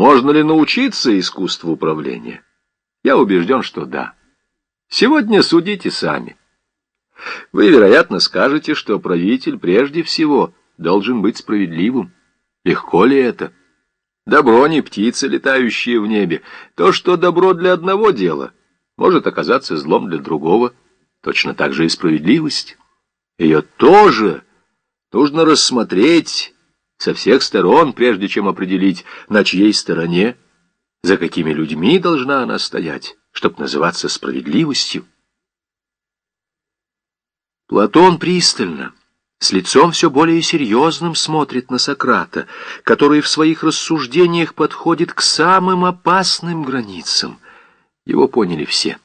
Можно ли научиться искусству управления? Я убежден, что да. Сегодня судите сами. Вы, вероятно, скажете, что правитель прежде всего должен быть справедливым. Легко ли это? Добро не птицы, летающие в небе. То, что добро для одного дела, может оказаться злом для другого. Точно так же и справедливость. Ее тоже нужно рассмотреть со всех сторон, прежде чем определить, на чьей стороне, за какими людьми должна она стоять, чтобы называться справедливостью. Платон пристально, с лицом все более серьезным смотрит на Сократа, который в своих рассуждениях подходит к самым опасным границам. Его поняли все.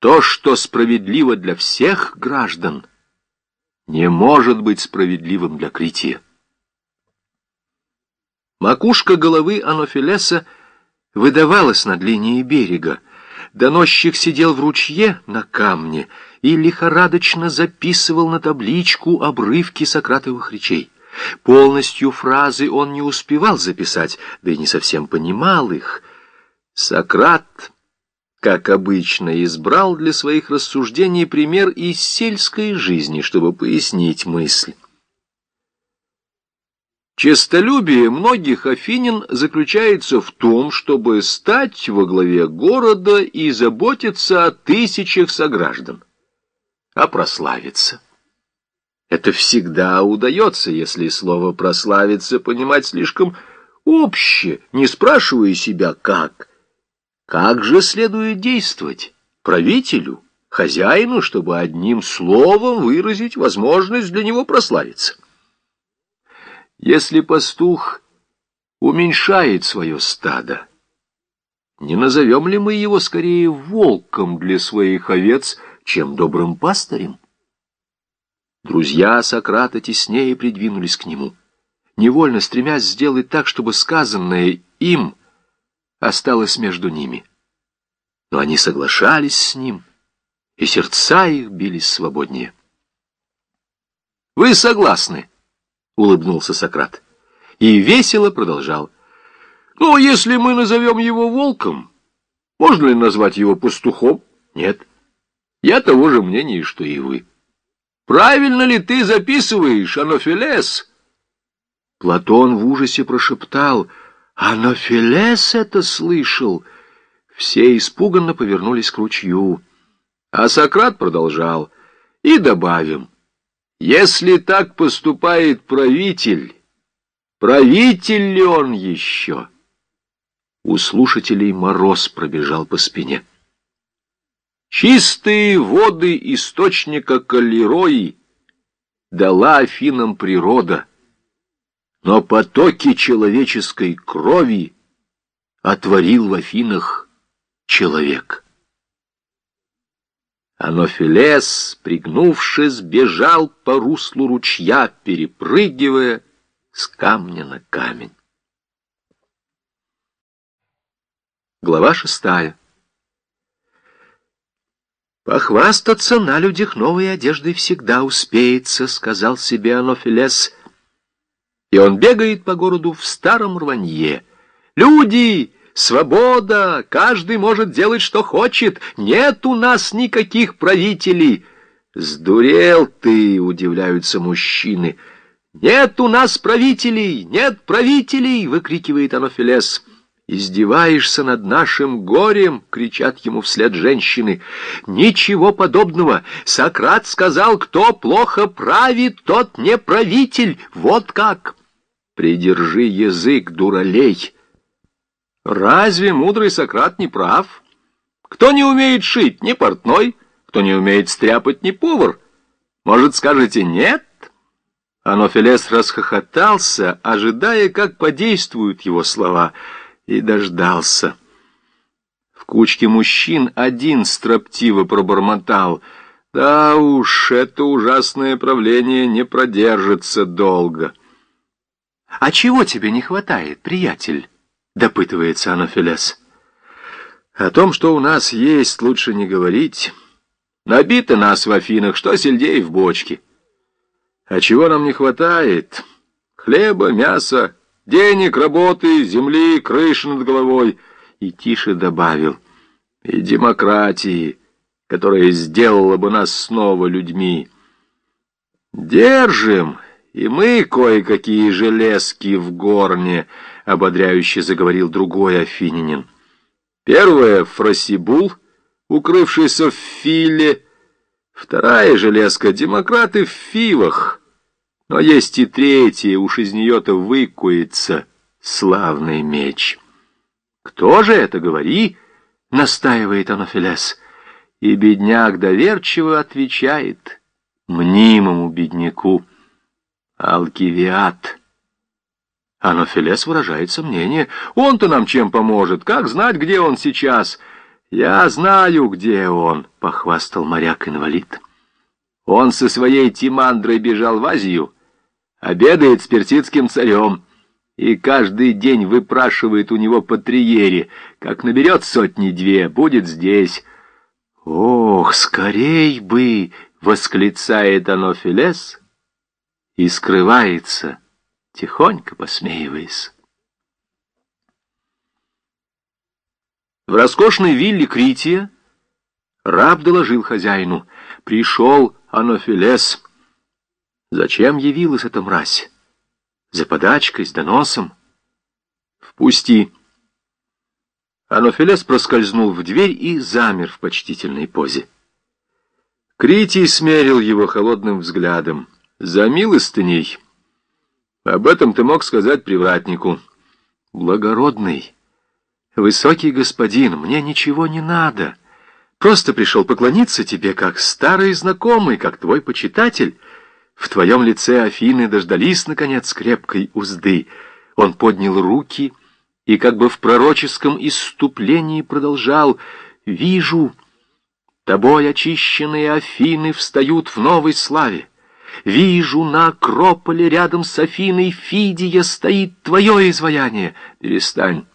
То, что справедливо для всех граждан, не может быть справедливым для Крития. Макушка головы Анофилеса выдавалась над линией берега. Доносчик сидел в ручье на камне и лихорадочно записывал на табличку обрывки Сократовых речей. Полностью фразы он не успевал записать, да и не совсем понимал их. Сократ, как обычно, избрал для своих рассуждений пример из сельской жизни, чтобы пояснить мысль. Честолюбие многих афинин заключается в том, чтобы стать во главе города и заботиться о тысячах сограждан, а прославиться. Это всегда удается, если слово «прославиться» понимать слишком обще, не спрашивая себя «как». Как же следует действовать правителю, хозяину, чтобы одним словом выразить возможность для него прославиться? Если пастух уменьшает свое стадо, не назовем ли мы его скорее волком для своих овец, чем добрым пастырем? Друзья Сократа теснее придвинулись к нему, невольно стремясь сделать так, чтобы сказанное им осталось между ними. Но они соглашались с ним, и сердца их бились свободнее. «Вы согласны?» Улыбнулся Сократ. И весело продолжал. Ну, если мы назовем его волком, можно ли назвать его пастухом? Нет. Я того же мнения, что и вы. Правильно ли ты записываешь, Анофилес? Платон в ужасе прошептал. Анофилес это слышал. Все испуганно повернулись к ручью. А Сократ продолжал. И добавим. Если так поступает правитель, правитель ли он еще? У слушателей мороз пробежал по спине. Чистые воды источника Калерои дала Афинам природа, но потоки человеческой крови отворил в Афинах человек. Анофилес, пригнувшись, бежал по руслу ручья, перепрыгивая с камня на камень. Глава шестая. «Похвастаться на людях новой одеждой всегда успеется», — сказал себе Анофилес. И он бегает по городу в старом рванье. «Люди!» Свобода! Каждый может делать, что хочет. Нет у нас никаких правителей. Сдурел ты, удивляются мужчины. Нет у нас правителей! Нет правителей! Выкрикивает Анофилес. «Издеваешься над нашим горем!» — кричат ему вслед женщины. «Ничего подобного! Сократ сказал, кто плохо правит, тот не правитель! Вот как!» «Придержи язык, дуралей!» Разве мудрый Сократ не прав? Кто не умеет шить, не портной, кто не умеет стряпать, не повар. Может, скажете «нет»? Анофилес расхохотался, ожидая, как подействуют его слова, и дождался. В кучке мужчин один строптиво пробормотал. «Да уж, это ужасное правление не продержится долго». «А чего тебе не хватает, приятель?» Допытывается Анафилес. О том, что у нас есть, лучше не говорить. Набито нас в Афинах, что сельдей в бочке. А чего нам не хватает? Хлеба, мяса, Денег, работы, земли, крыши над головой. И тише добавил. И демократии, которая сделала бы нас снова людьми. Держим, и мы кое-какие железки в горне, ободряюще заговорил другой афининин. Первое — Фросибул, укрывшийся в Филе. Вторая железка — демократы в Фивах. Но есть и третья, уж из нее-то выкуется славный меч. «Кто же это, говори?» — настаивает Анафилес. И бедняк доверчиво отвечает мнимому бедняку Алкивиад. Анафилес выражает сомнение. Он-то нам чем поможет? Как знать, где он сейчас? Я знаю, где он, — похвастал моряк-инвалид. Он со своей Тимандрой бежал в Азию, обедает с персидским царем и каждый день выпрашивает у него по триере. Как наберет сотни-две, будет здесь. «Ох, скорей бы!» — восклицает Анофилес и скрывается, тихонько посмеиваясь. В роскошной вилле Крития раб доложил хозяину. Пришел Анофилес. Зачем явилась эта мразь? За подачкой, с доносом? Впусти. Анофилес проскользнул в дверь и замер в почтительной позе. Критий смерил его холодным взглядом. «За милостыней. Об этом ты мог сказать привратнику. Благородный, высокий господин, мне ничего не надо. Просто пришел поклониться тебе, как старый знакомый, как твой почитатель». В твоем лице Афины дождались, наконец, крепкой узды. Он поднял руки и как бы в пророческом иступлении продолжал «Вижу, тобой очищенные Афины встают в новой славе. Вижу, на Акрополе рядом с Афиной Фидия стоит твое изваяние. Перестань.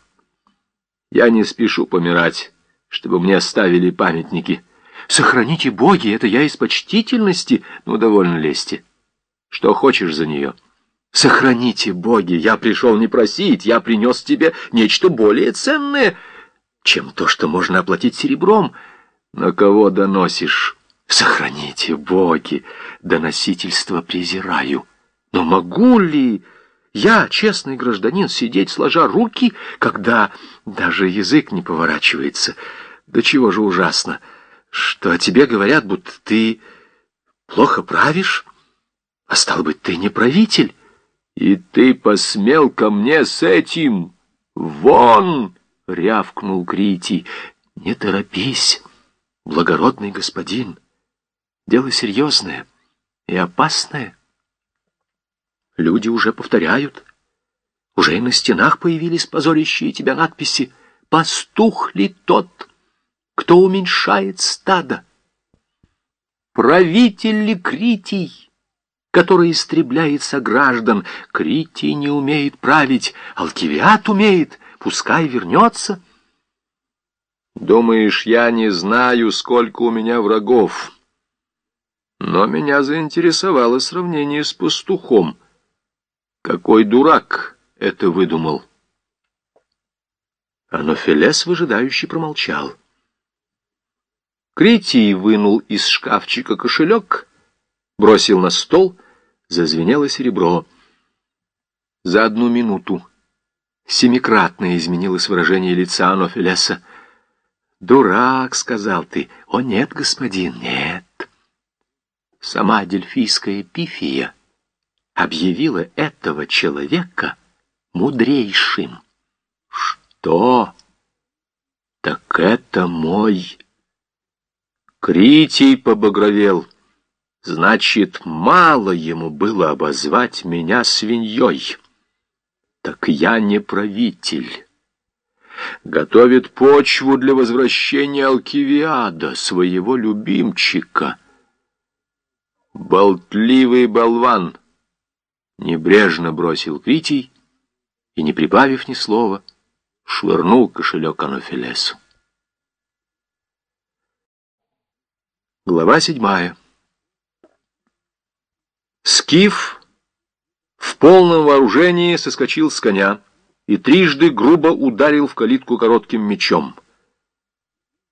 Я не спешу помирать, чтобы мне оставили памятники. Сохраните боги, это я из почтительности, ну, довольно лести». Что хочешь за нее? Сохраните, боги, я пришел не просить, я принес тебе нечто более ценное, чем то, что можно оплатить серебром. На кого доносишь? Сохраните, боги, доносительство презираю. Но могу ли я, честный гражданин, сидеть сложа руки, когда даже язык не поворачивается? Да чего же ужасно, что о тебе говорят, будто ты плохо правишь? А стал быть, ты не правитель? И ты посмел ко мне с этим? Вон! — рявкнул Критий. Не торопись, благородный господин. Дело серьезное и опасное. Люди уже повторяют. Уже и на стенах появились позорящие тебя надписи. «Пастух ли тот, кто уменьшает стадо? Правитель ли Критий?» который истребляет сограждан. Критий не умеет править, Алкивиад умеет, пускай вернется. Думаешь, я не знаю, сколько у меня врагов? Но меня заинтересовало сравнение с пастухом. Какой дурак это выдумал? Анофелес выжидающий промолчал. Критий вынул из шкафчика кошелек, бросил на стол Зазвенело серебро. За одну минуту семикратно изменилось выражение лица Анофилеса. «Дурак», — сказал ты. «О, нет, господин, нет». Сама дельфийская пифия объявила этого человека мудрейшим. «Что? Так это мой...» Критий побагровел. Значит, мало ему было обозвать меня свиньей. Так я не правитель. Готовит почву для возвращения Алкивиада, своего любимчика. Болтливый болван небрежно бросил Критий и, не прибавив ни слова, швырнул кошелек Анофилесу. Глава седьмая. Скиф в полном вооружении соскочил с коня и трижды грубо ударил в калитку коротким мечом —